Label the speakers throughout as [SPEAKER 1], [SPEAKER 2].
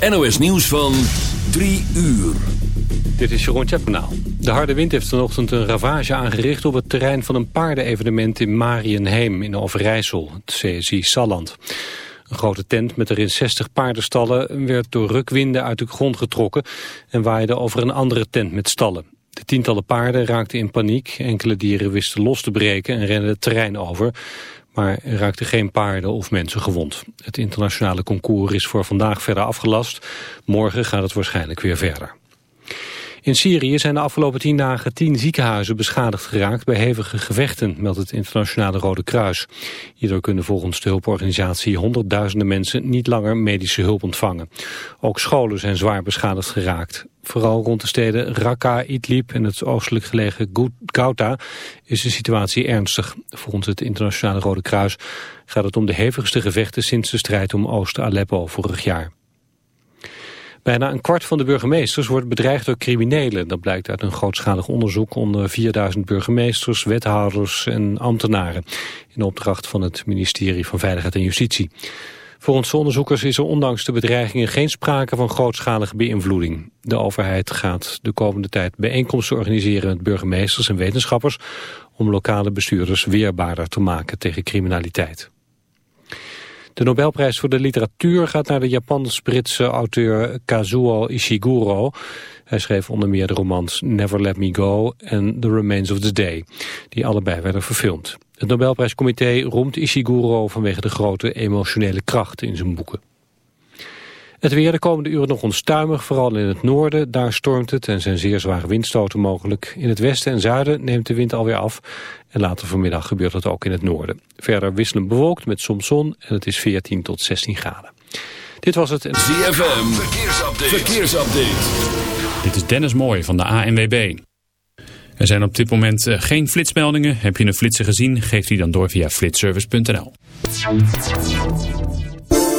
[SPEAKER 1] NOS nieuws van 3 uur.
[SPEAKER 2] Dit is Jeroen Tjeppenaal. De harde wind heeft vanochtend een ravage aangericht op het terrein van een paardenevenement in Marienheem in Overijssel, het CSI Salland. Een grote tent met erin 60 paardenstallen werd door rukwinden uit de grond getrokken en waaide over een andere tent met stallen. De tientallen paarden raakten in paniek, enkele dieren wisten los te breken en renden het terrein over maar er raakten geen paarden of mensen gewond. Het internationale concours is voor vandaag verder afgelast. Morgen gaat het waarschijnlijk weer verder. In Syrië zijn de afgelopen tien dagen tien ziekenhuizen beschadigd geraakt bij hevige gevechten, meldt het internationale Rode Kruis. Hierdoor kunnen volgens de hulporganisatie honderdduizenden mensen niet langer medische hulp ontvangen. Ook scholen zijn zwaar beschadigd geraakt. Vooral rond de steden Raqqa, Idlib en het oostelijk gelegen Ghouta is de situatie ernstig. Volgens het internationale Rode Kruis gaat het om de hevigste gevechten sinds de strijd om Oost-Aleppo vorig jaar. Bijna een kwart van de burgemeesters wordt bedreigd door criminelen. Dat blijkt uit een grootschalig onderzoek onder 4000 burgemeesters, wethouders en ambtenaren. In opdracht van het ministerie van Veiligheid en Justitie. Volgens onderzoekers is er ondanks de bedreigingen geen sprake van grootschalige beïnvloeding. De overheid gaat de komende tijd bijeenkomsten organiseren met burgemeesters en wetenschappers om lokale bestuurders weerbaarder te maken tegen criminaliteit. De Nobelprijs voor de literatuur gaat naar de Japans-Britse auteur Kazuo Ishiguro. Hij schreef onder meer de romans Never Let Me Go en The Remains of the Day, die allebei werden verfilmd. Het Nobelprijscomité roemt Ishiguro vanwege de grote emotionele kracht in zijn boeken. Het weer de komende uren nog onstuimig, vooral in het noorden. Daar stormt het en zijn zeer zware windstoten mogelijk. In het westen en zuiden neemt de wind alweer af. En later vanmiddag gebeurt dat ook in het noorden. Verder wisselend bewolkt met soms zon en het is 14 tot 16 graden. Dit was het...
[SPEAKER 1] ZFM, verkeersupdate. verkeersupdate.
[SPEAKER 3] Dit is Dennis Mooij van de ANWB. Er zijn op dit moment eh, geen flitsmeldingen. Heb je een flitser gezien, geef die dan door via flitservice.nl.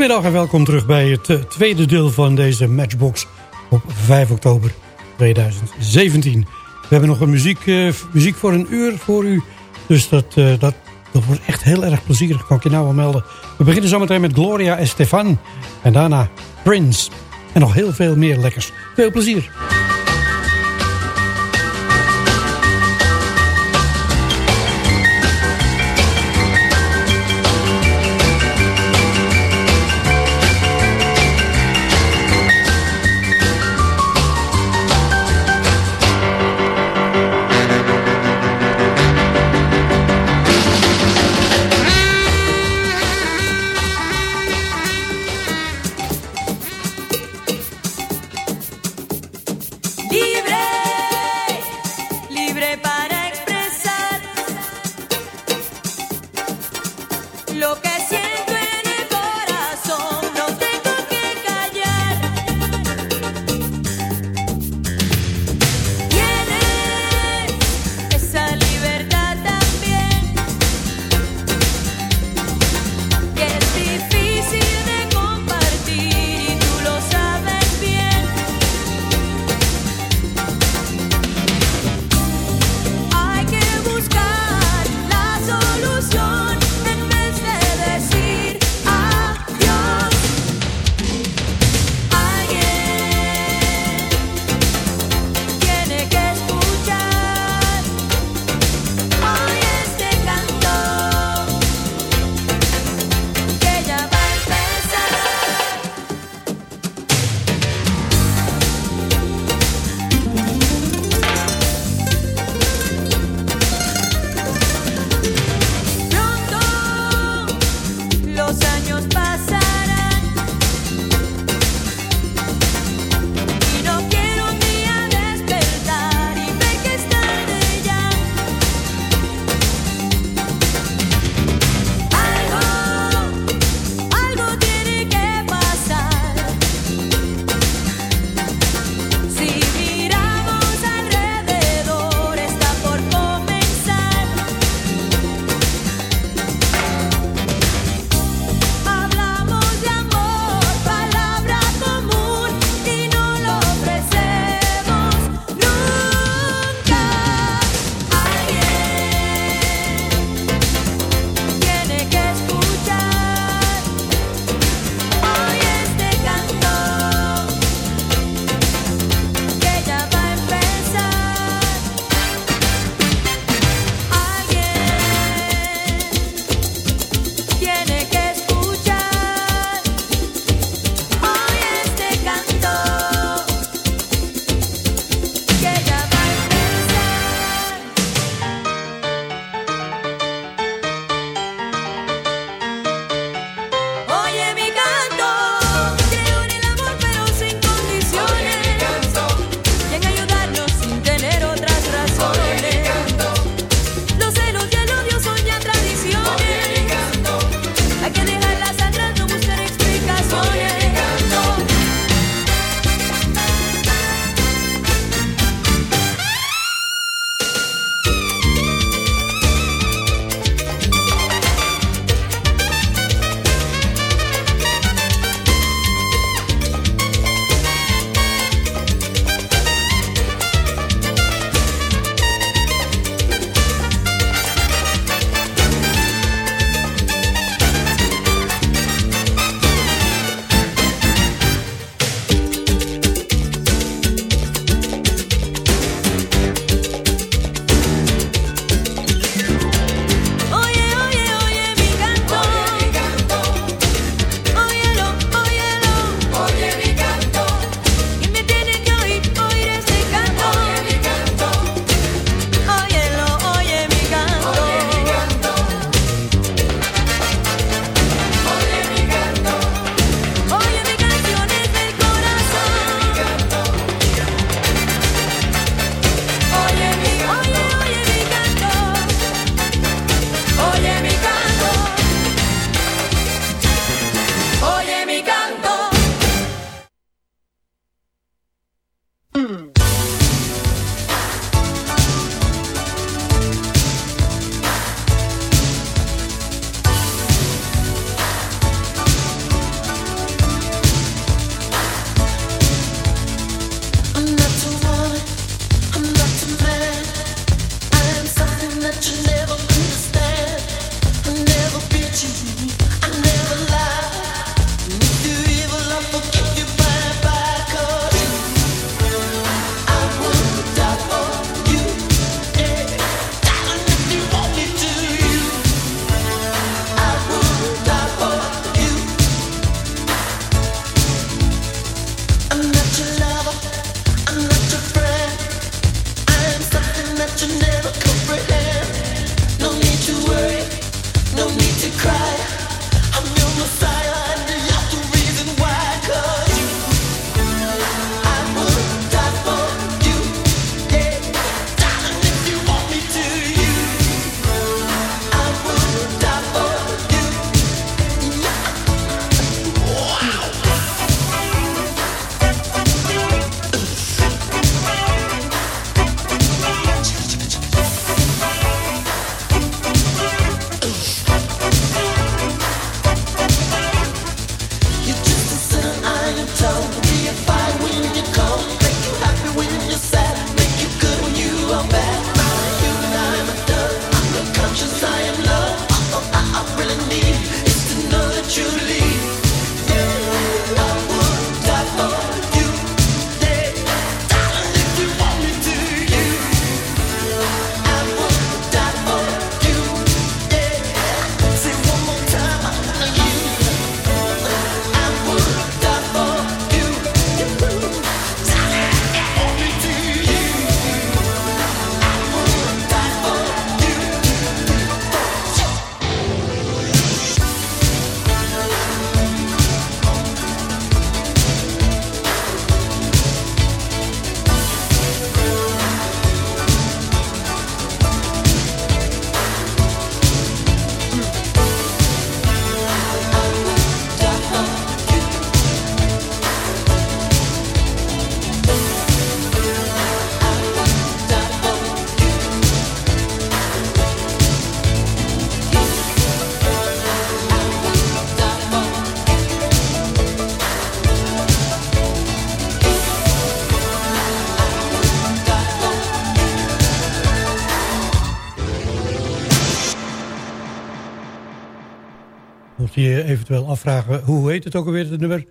[SPEAKER 4] Goedemiddag en welkom terug bij het eh, tweede deel van deze Matchbox op 5 oktober 2017. We hebben nog een muziek, uh, muziek voor een uur voor u, dus dat, uh, dat, dat wordt echt heel erg plezierig, kan ik je nou wel melden. We beginnen zometeen met Gloria Estefan en daarna Prince. en nog heel veel meer lekkers. Veel plezier! lo que siento. Eventueel afvragen... hoe heet het ook alweer, het nummer?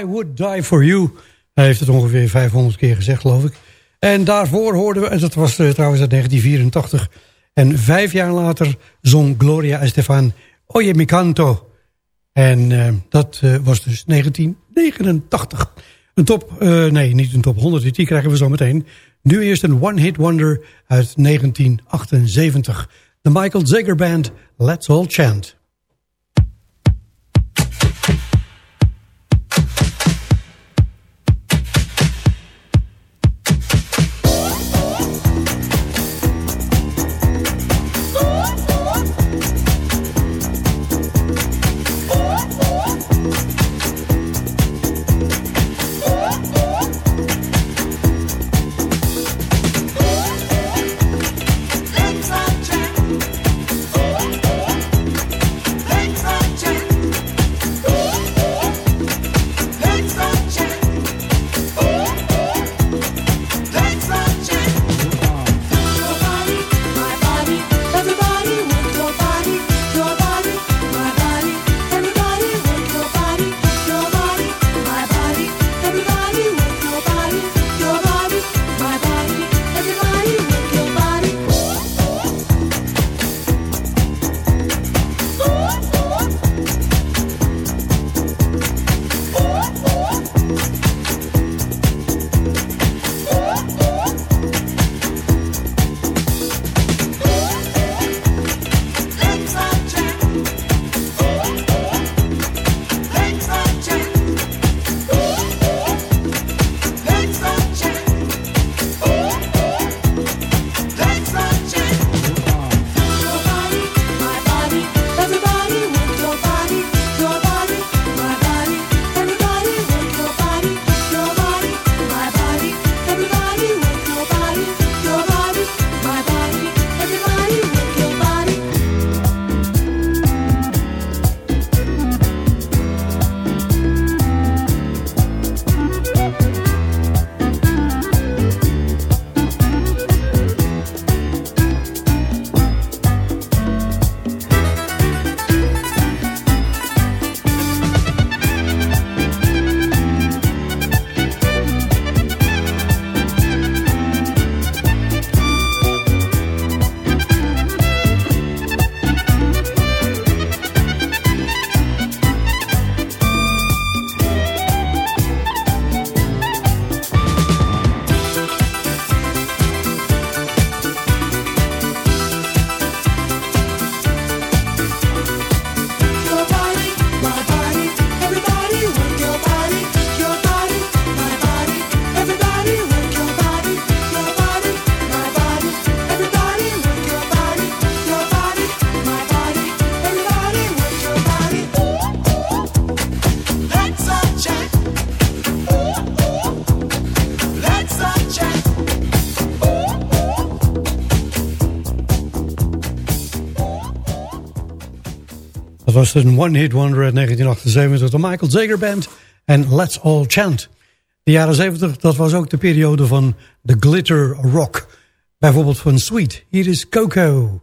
[SPEAKER 4] I Would Die For You. Hij heeft het ongeveer 500 keer gezegd, geloof ik. En daarvoor hoorden we, en dat was uh, trouwens uit 1984... en vijf jaar later zong Gloria Estefan Oye Mi Canto. En uh, dat uh, was dus 1989. Een top, nee, niet een top 100, die krijgen we zo meteen. Nu eerst een one-hit wonder uit 1978. De Michael Zager Band, Let's All Chant. Een one-hit wonder uit 1978 de Michael Zager Band en Let's All Chant. De jaren 70, dat was ook de periode van de glitter rock. Bijvoorbeeld van Sweet. Hier is Coco.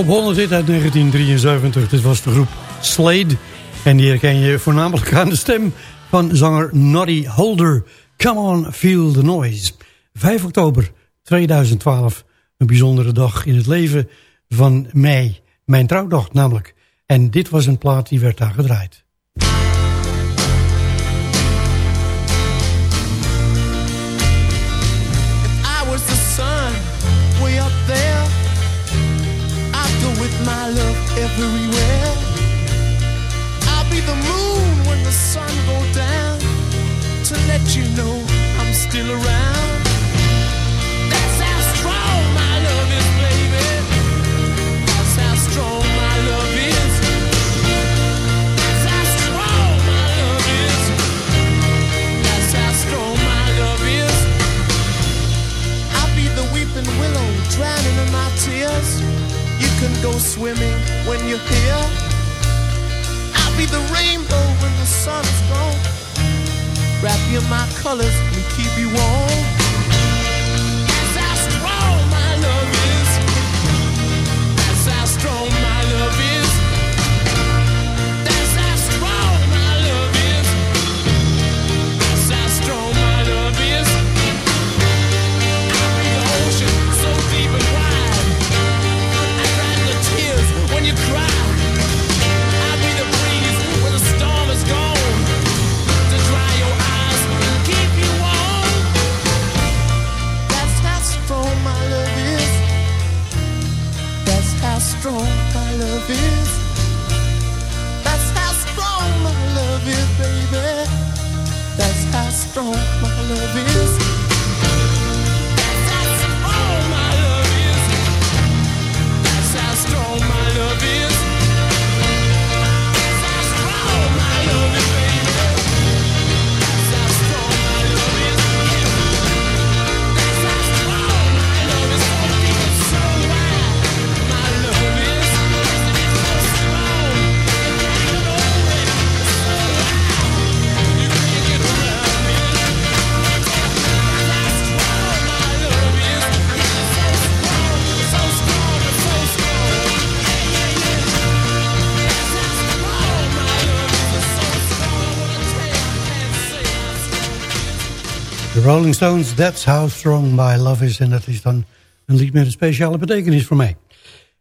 [SPEAKER 4] Top 100 hit uit 1973. Dit was de groep Slade. En die herken je voornamelijk aan de stem van zanger Noddy Holder. Come on, feel the noise. 5 oktober 2012. Een bijzondere dag in het leven van mij. Mijn trouwdag namelijk. En dit was een plaat die werd daar gedraaid.
[SPEAKER 5] Everywhere. I'll be the moon when the sun goes down to let you know I'm still around. That's how strong my love is, baby. That's how strong my love is. That's how strong my love is. That's how strong my love is. I'll be the weeping willow drowning in my tears can go swimming when you're here. I'll be the rainbow when the sun is gone. Wrap you in my colors and keep you warm. That's how strong my love is, baby. That's how strong my love is.
[SPEAKER 4] Rolling Stones, That's How Strong My Love Is. En dat is dan een lied met een speciale betekenis voor mij.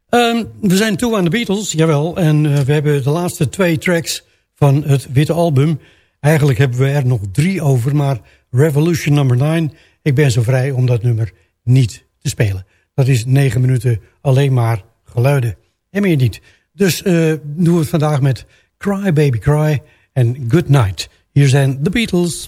[SPEAKER 4] Um, we zijn toe aan de Beatles, jawel. En uh, we hebben de laatste twee tracks van het witte album. Eigenlijk hebben we er nog drie over, maar Revolution nummer 9... ik ben zo vrij om dat nummer niet te spelen. Dat is negen minuten alleen maar geluiden. En meer niet. Dus uh, doen we het vandaag met Cry Baby Cry en Good Night. Hier zijn de Beatles.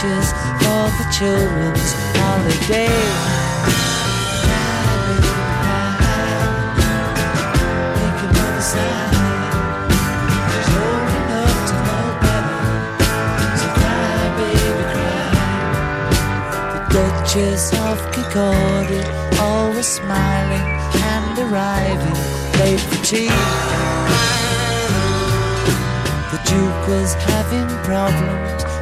[SPEAKER 6] pictures for the children's holiday. Duchess of Kincardie, always smiling and arriving late for tea. The Duke was having problems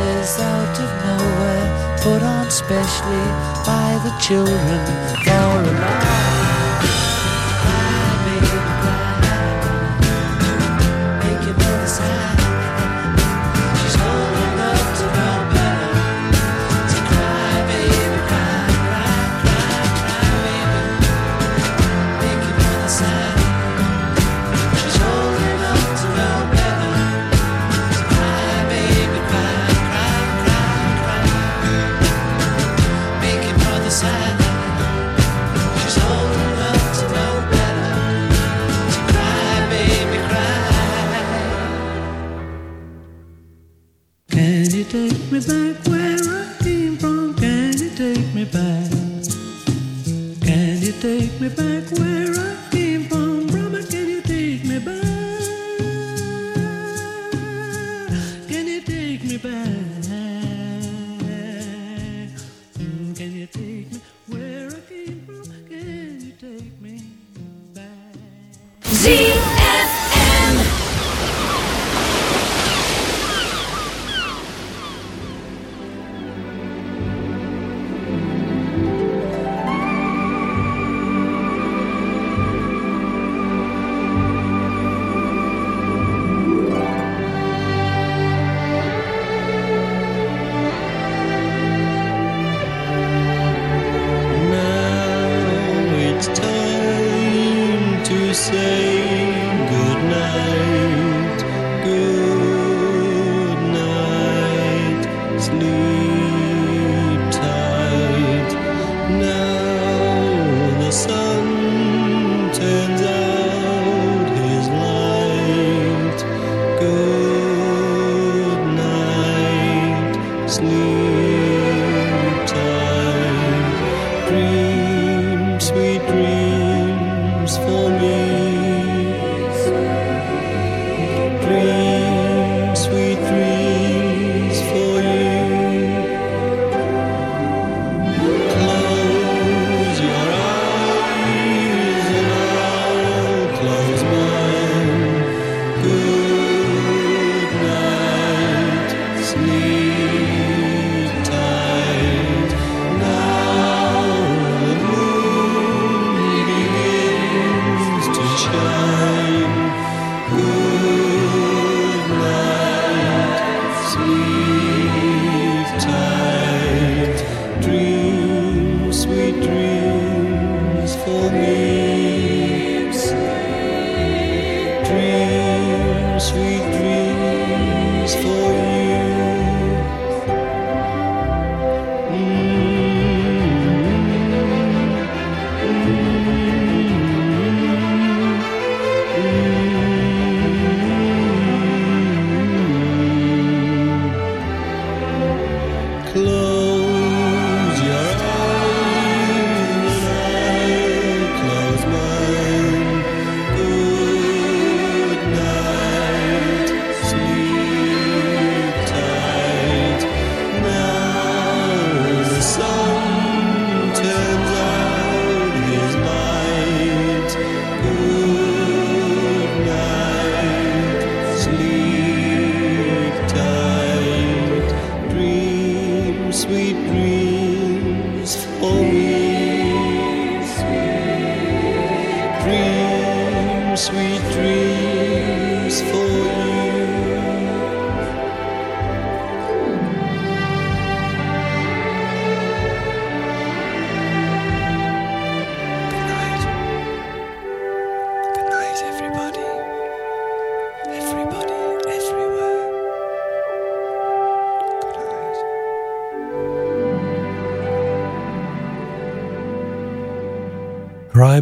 [SPEAKER 7] voices out of nowhere, put on specially by the children. For a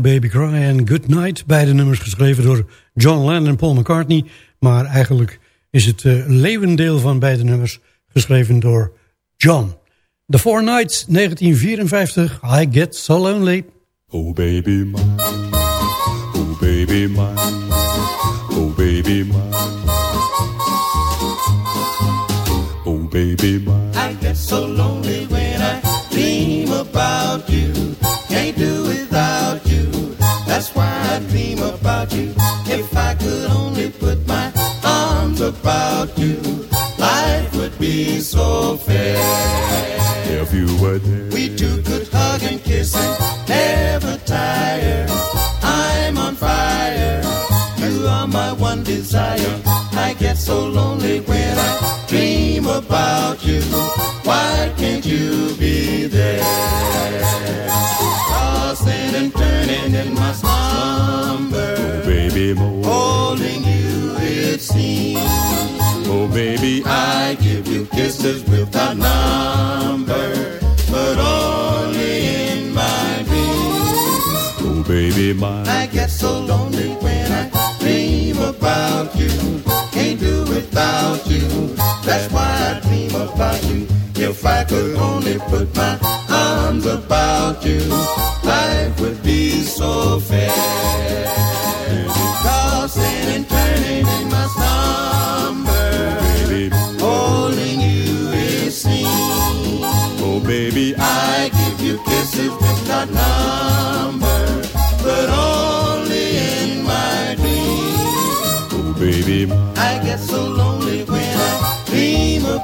[SPEAKER 4] Cry Baby Cry en Good Night. Beide nummers geschreven door John Lennon en Paul McCartney. Maar eigenlijk is het uh, leeuwendeel van beide nummers geschreven door John. The Four Nights, 1954. I Get So Lonely.
[SPEAKER 8] Oh baby mine, oh baby mine, oh baby mine. Oh baby mine.
[SPEAKER 9] I get so lonely Dream about you. If I could only put my arms about you, life would be so fair.
[SPEAKER 8] If you were there,
[SPEAKER 9] we two could hug and kiss and never tire. I'm on fire. You are my one desire. I get so lonely when I dream about you. Why can't you be there? Tossing and turning in my slumber.
[SPEAKER 8] Oh, baby more.
[SPEAKER 9] Holding you, it seems.
[SPEAKER 8] Oh, baby,
[SPEAKER 9] I give you kisses without number, but only in my dreams.
[SPEAKER 8] oh, baby, my.
[SPEAKER 9] I get so lonely when I dream about you. Can't do without you. That's why I dream about you. If I could only put my arms about you,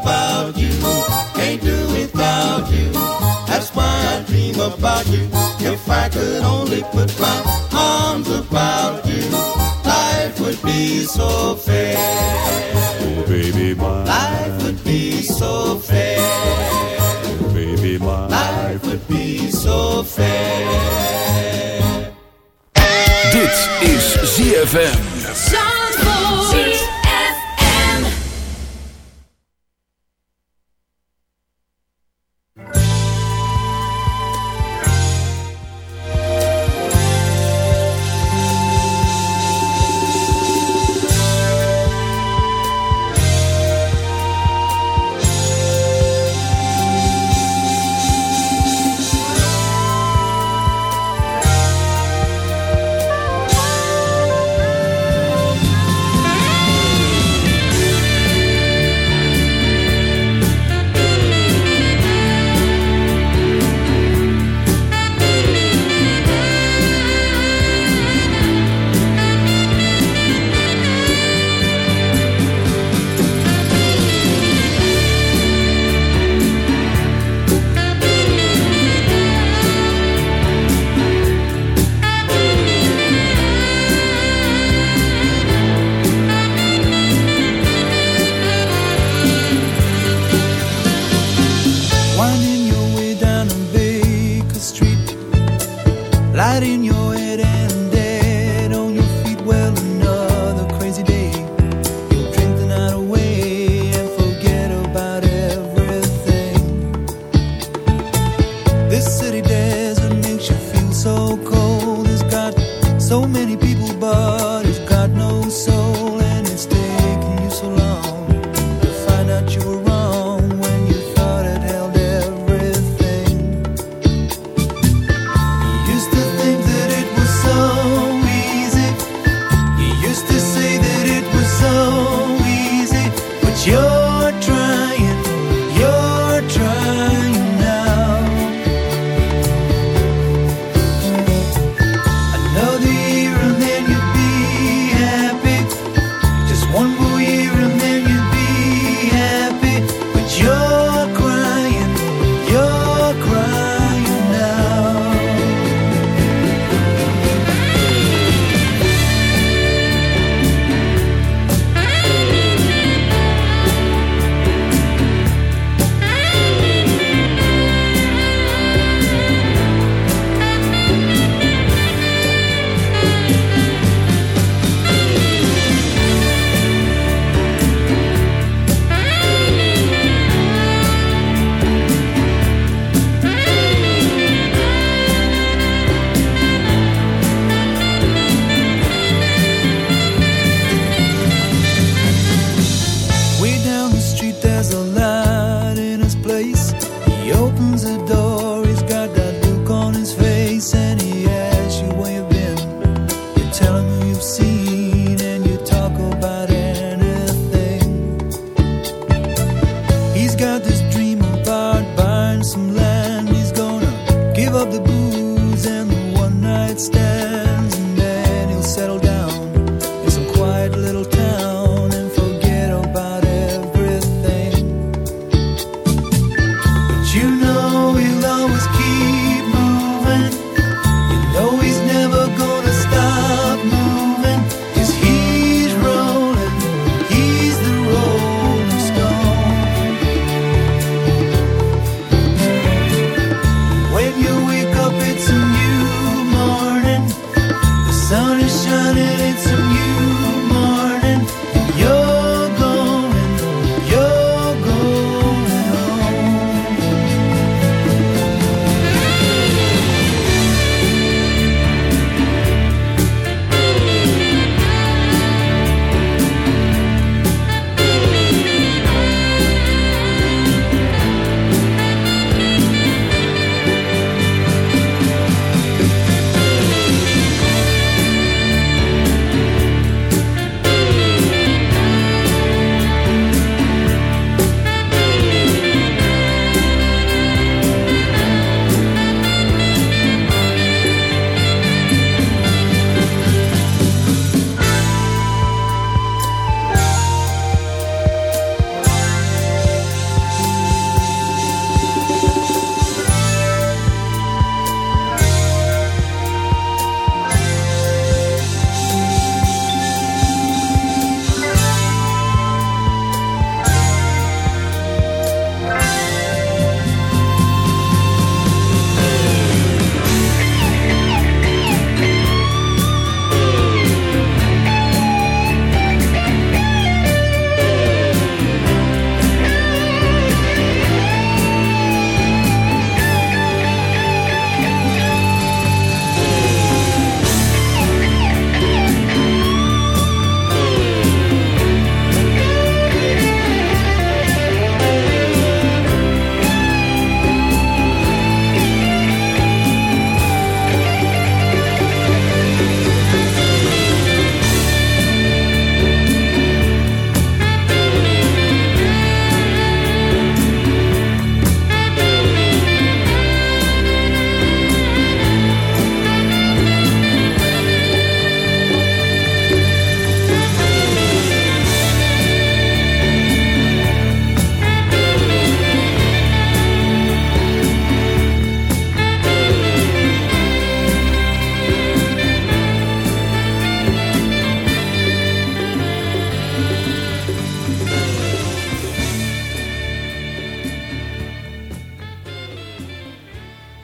[SPEAKER 9] about you. Can't do without you. That's why I dream about you. If I could only put my arms about you, life would be so fair.
[SPEAKER 8] Oh, baby, my.
[SPEAKER 9] Life would be so fair.
[SPEAKER 8] Oh, baby, my.
[SPEAKER 9] Life would be so fair.
[SPEAKER 10] Dit is ZFM.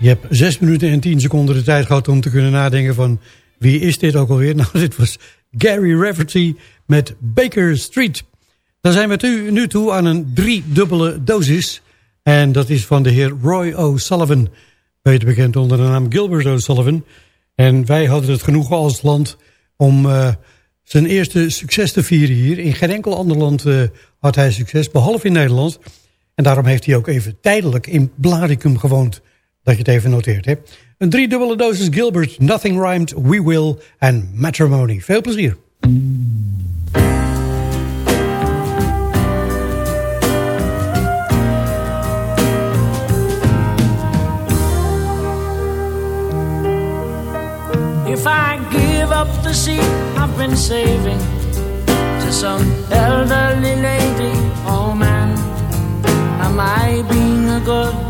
[SPEAKER 4] Je hebt 6 minuten en 10 seconden de tijd gehad om te kunnen nadenken van... wie is dit ook alweer? Nou, dit was Gary Rafferty met Baker Street. Dan zijn we nu, toe aan een driedubbele dosis. En dat is van de heer Roy O'Sullivan. Beter bekend onder de naam Gilbert O'Sullivan. En wij hadden het genoegen als land om uh, zijn eerste succes te vieren hier. In geen enkel ander land uh, had hij succes, behalve in Nederland. En daarom heeft hij ook even tijdelijk in Blaricum gewoond dat je het even noteert hebt. Een driedubbele dosis Gilbert, Nothing Rhymed, We Will en Matrimony. Veel plezier.
[SPEAKER 11] If I give up the seat I've been saving to some elderly lady, oh man, am I being a good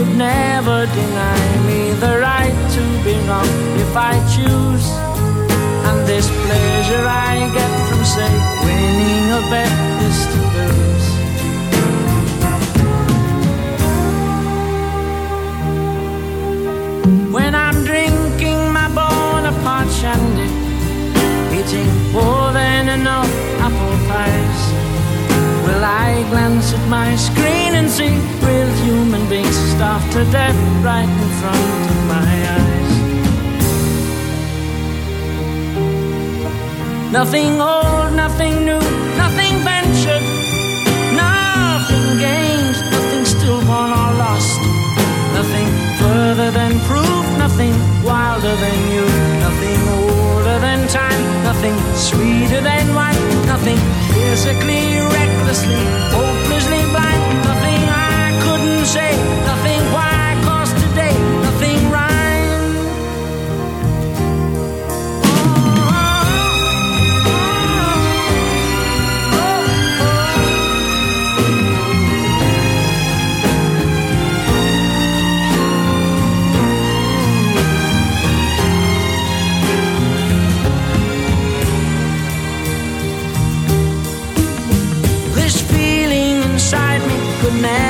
[SPEAKER 11] could never deny me the right to be wrong if I choose. And this pleasure I get from, say, winning a bet is to lose. When I'm drinking my Bonaparte shandy, eating more than enough apple pies, will I glance at my screen and see real beings starved to death right in front of my eyes? Nothing old, nothing new, nothing ventured, nothing gained, nothing stillborn or lost, nothing further than proof, nothing
[SPEAKER 6] nothing wilder than you, nothing older than time, nothing sweeter than wine, nothing physically, recklessly, hopelessly say, nothing why, today, nothing rhymes. This feeling inside me could never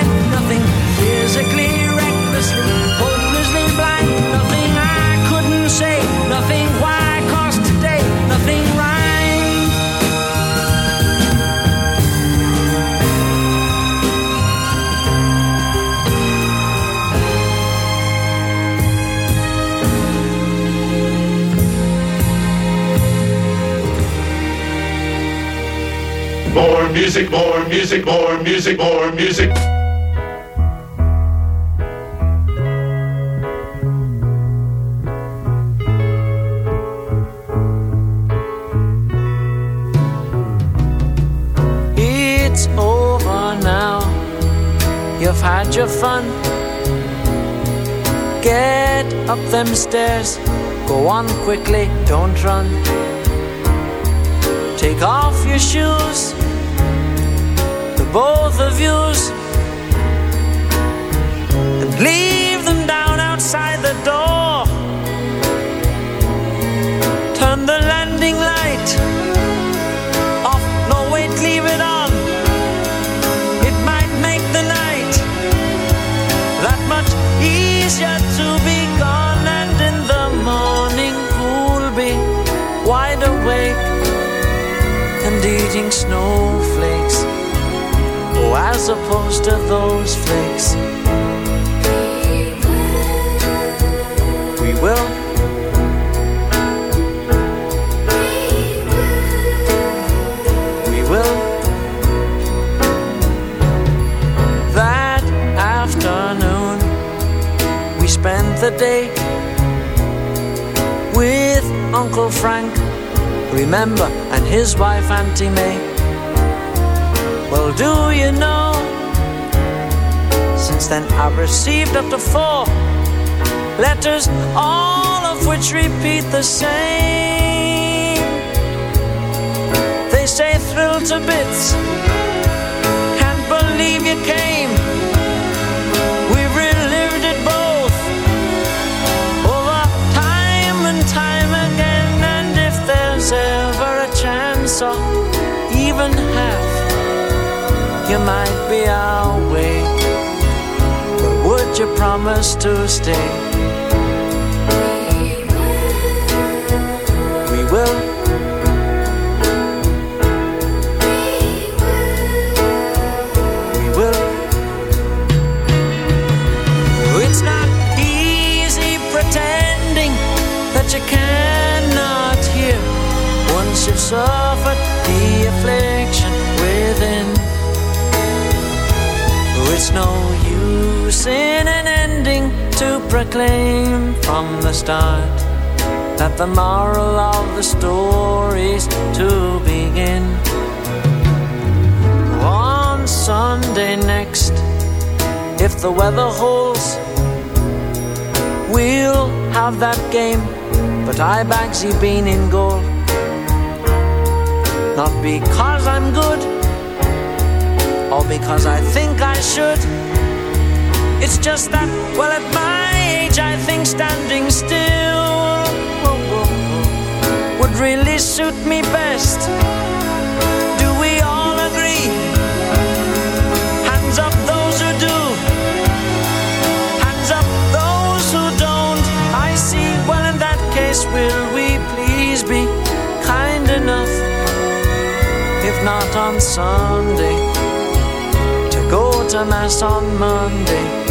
[SPEAKER 12] music, more music, more music, more music.
[SPEAKER 6] It's over now. You've had your fun. Get up them stairs. Go on quickly, don't run. Take off your shoes. Both of yous. And leave them down outside the door. Turn the landing light off. No, wait, leave it on. It might make the night that much easier to be gone. And in the morning, we'll be wide awake and eating snowflakes. As opposed to those flakes. We will. We will. That afternoon, we spent the day with Uncle Frank. Remember, and his wife Auntie May. Well, do you know? Since then, I've received up to four letters, all of which repeat the same. They say, thrilled to bits. Promise to stay? We will. We will. It's not easy pretending that you cannot hear once you've suffered the affliction within. It's no use in ending to proclaim from the start that the moral of the story's to begin. On Sunday next, if the weather holds, we'll have that game. But I Bagsy bean in goal. Not because I'm good, or because I think I should. It's just that, well, my which I think standing still would really suit me best. Do we all agree? Hands up, those who do. Hands up, those who don't. I see. Well, in that case, will we please be kind enough, if not on Sunday, to go to Mass on Monday?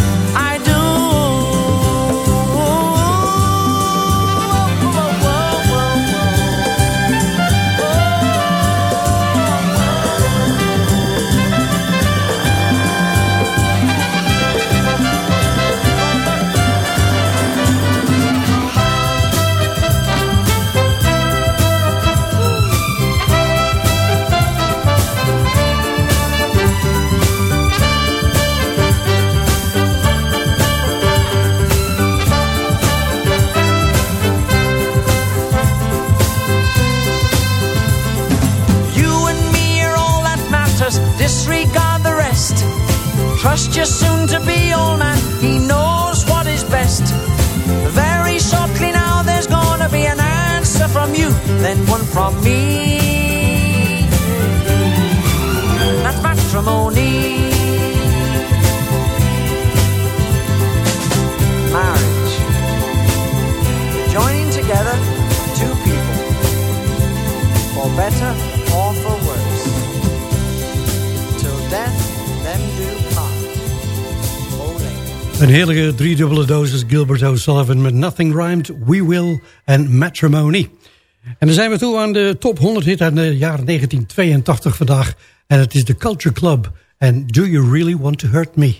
[SPEAKER 6] then one from me. That's matrimony. Marriage. Joining together two people for better or for worse. Till death them do part.
[SPEAKER 7] Een heerlijke driedubbele dosis Gilbert O'Sullivan met Nothing Rhymed, We Will en Matrimony. En dan zijn we toe aan de top 100 hit uit de jaren 1982 vandaag. En het is de Culture Club. En Do You Really Want To Hurt Me?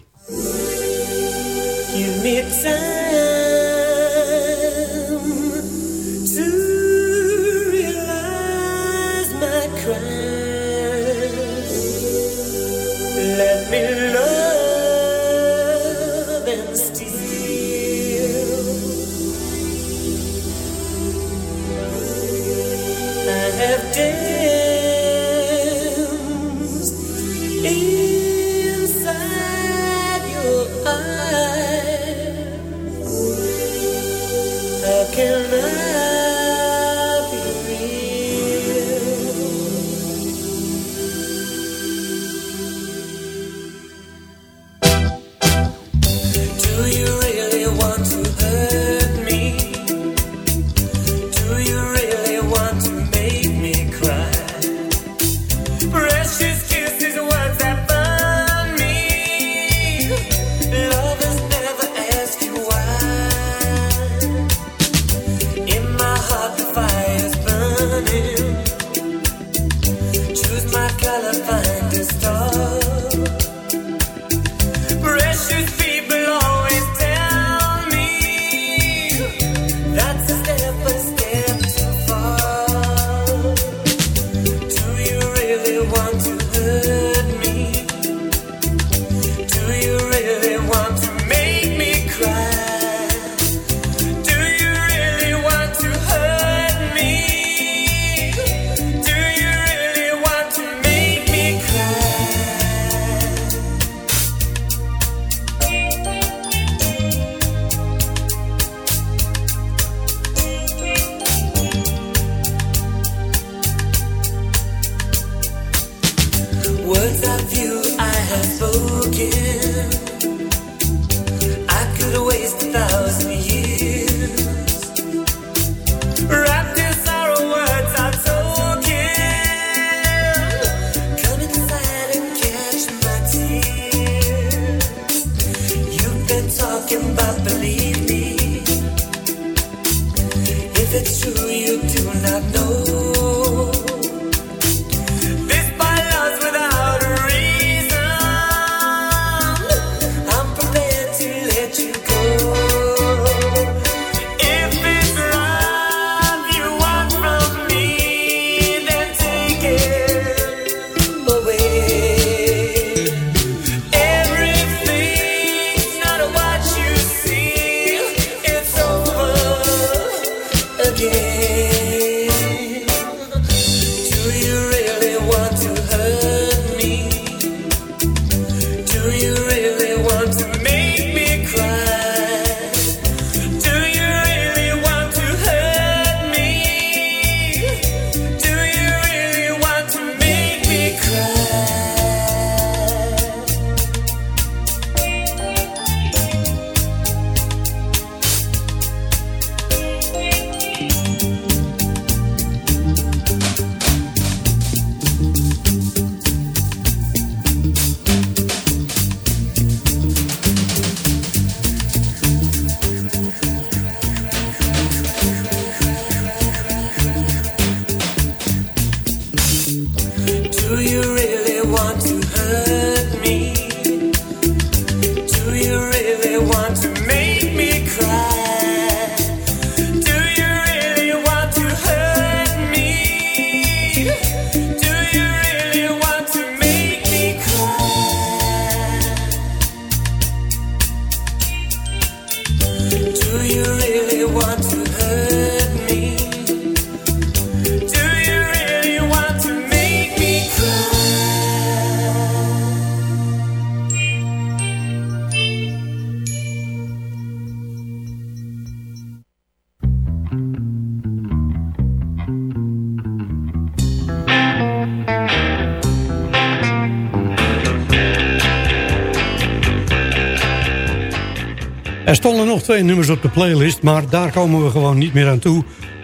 [SPEAKER 4] Twee nummers op de playlist, maar daar komen we gewoon niet meer aan toe.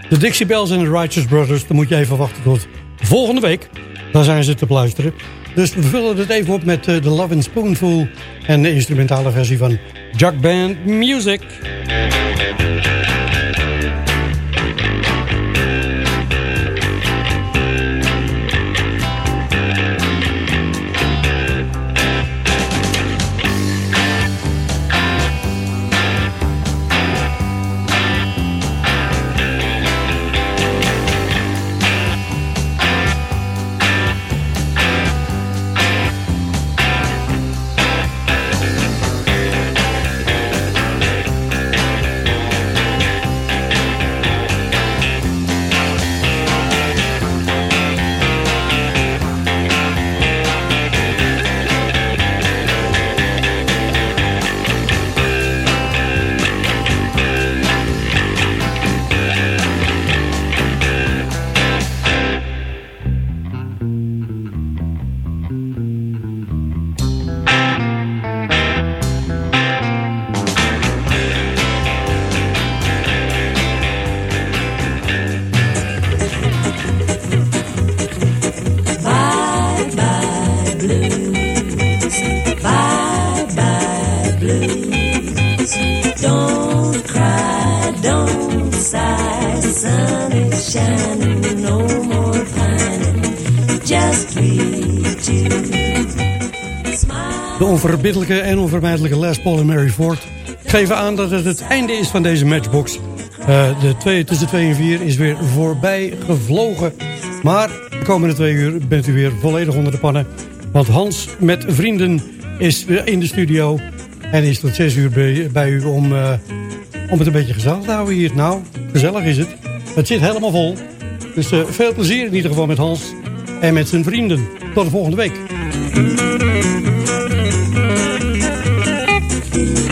[SPEAKER 4] De Dixie Bells en de Righteous Brothers, dan moet je even wachten tot volgende week. Dan zijn ze te luisteren. Dus we vullen het even op met de eh, Love and Spoonful en de instrumentale versie van Jug Band Music. Onverbiddelijke en onvermijdelijke Les Paul en Mary Ford... geven aan dat het het einde is van deze matchbox. Uh, de twee, tussen 2 en 4 is weer voorbij gevlogen. Maar de komende twee uur bent u weer volledig onder de pannen. Want Hans met vrienden is in de studio... en is tot 6 uur bij, u om, uh, om het een beetje gezellig te houden hier. Nou, gezellig is het. Het zit helemaal vol. Dus uh, veel plezier in ieder geval met Hans en met zijn vrienden. Tot de volgende week.